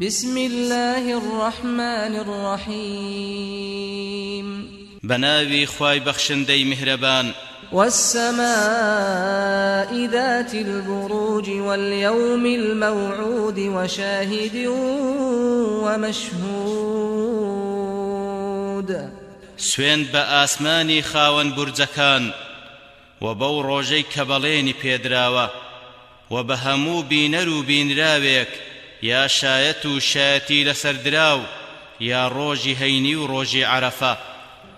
بسم الله الرحمن الرحيم. بناوي خواي بخشندي مهربان والسماء ذات البروج واليوم الموعود وشاهد ومشهود. سوين بآسماني خاون برجكان وبو روجي كبليني بيدراوة وبهمو بينرو بينراويك يا شايتو شاتي لسردراو يا روجي هيني وروجي عرفه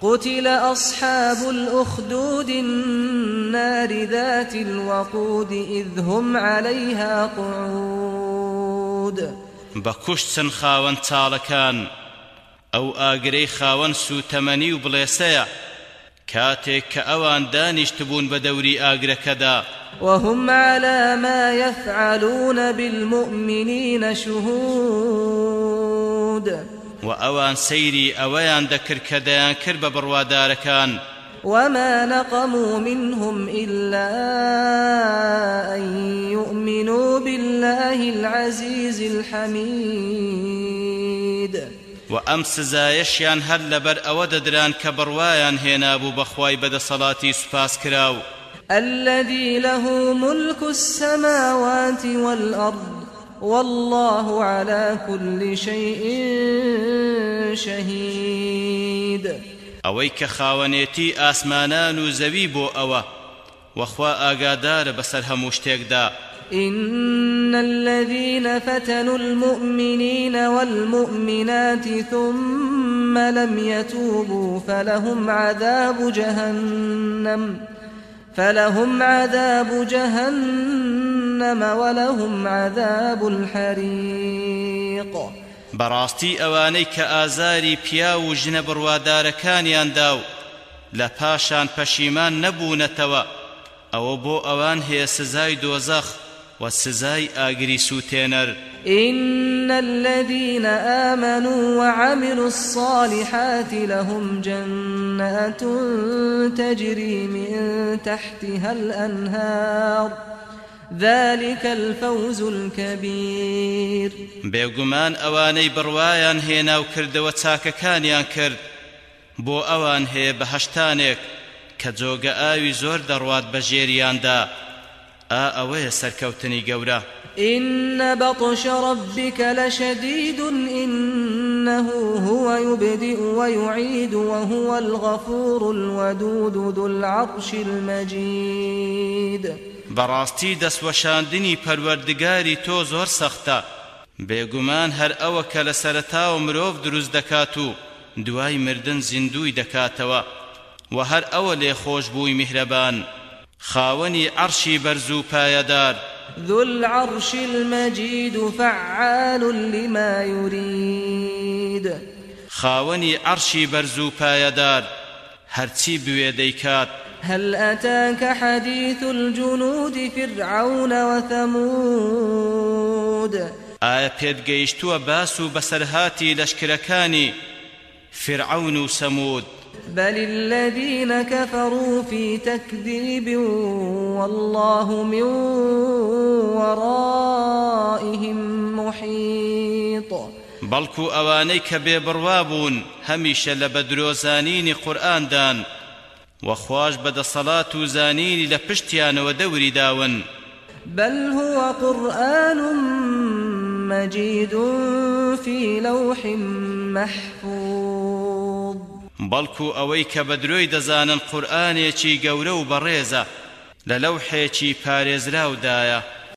قتل أصحاب الأخدود النار ذات الوقود إذ هم عليها قعود. بكشتن خاون تالكان أو آقري خاون سو تمني وبليسيا كاتك كأوان دانش تبون بدوري آقركدا وهم على ما يفعلون بالمؤمنين شهود. وأوان سيري أويان دكر كديان كرب برواداركان. وما نقموا منهم إلا أن يؤمنوا بالله العزيز الحميد. وأمس زايشيان هل لبر أود دران كبروايان هنابو بخواي بد صلاتي سباس كراو. الذي له ملك السماوات والأرض والله على كل شيء شهيد. اويك خاونيتي آسمانان زبيبو اوا وخوا اغادار بسر هموشتيك إن الذين فتنوا المؤمنين والمؤمنات ثم لم يتوبوا فلهم عذاب جهنم. فلهم عذاب جهنم ولهم عذاب الحريق. براستي اوانيك آزاري بياو جنب رواداركان يانداو لپاشان پشیمان نبونتوا أو بو اوان هي سزاي دوزخ والسزاي آگري سوتينر. إن الذين آمنوا وعملوا الصالحات لهم جنات تجري من تحتها الأنهار. ذلك الفوز الكبير. بيغمان اواني بروايان هينا وكرد كان کرد. بو اوان هي بهشتانك كجوغا آوي زور دروات بجيرياندا ئا ئەوەیە سەرکەوتنی گەورە. إن بطش ربك لشديد إنه هو يبدئ ويعيد وهو الغفور الودود ذو العرش المجيد. براستي دس وشاندني پروردگاري تو زور سخته بێگومان هەر ئەوە کە لە سەرەتا و مرۆڤ دروست دەکات و دوای مردن زیندوی دەکاتەوە. و هەر ئەوە لێ خۆش بووی میهرەبان. خاوني عرشي برزو بايدار ذو العرش المجيد فعال لما يريد. خاوني عرشي برزو بايدار هرتي بويديكات هل أتاك حديث الجنود فرعون وثمود؟ آية بيد گەیشتووە باس و بەسەرهاتی لەشکرەکانی فرعون وسمود بل الذين كفروا في تكذيب والله من ورائهم محيط بەڵکو ئەوانەی کە بێبڕوابوون هەمیشە لە بەدرۆزانینی قورئاندان وەخواش بەدەسەڵات و زانینی لە پشتیانەوە دەوری داون. بل هو قرآن مجيد في لوح محفوظ بەڵکو ئەوەی کە بە درۆی دەزانن قورئانێکی گەورە و بەڕێزە لە لەوحێکی پارێزراودایە.